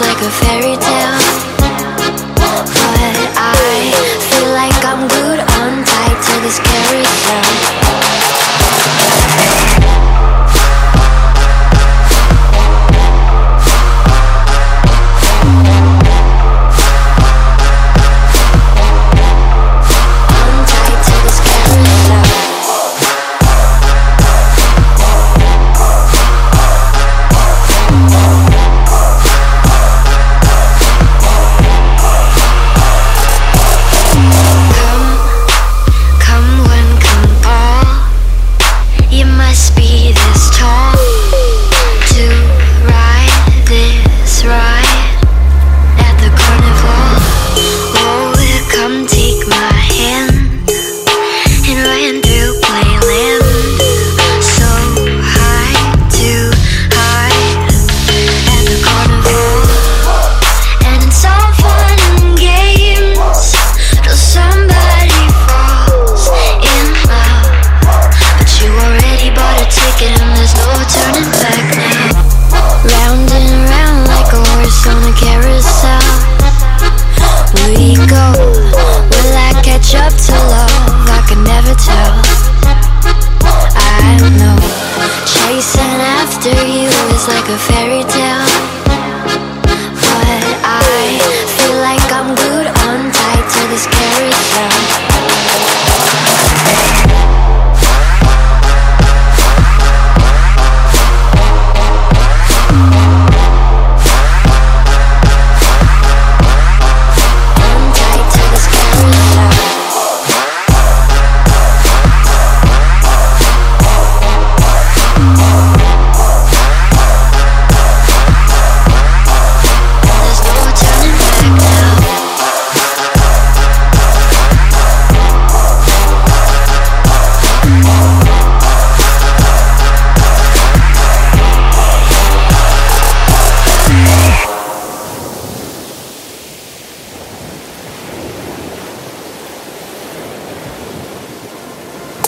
like a fairy tale. chasing after you is like a fairy tale.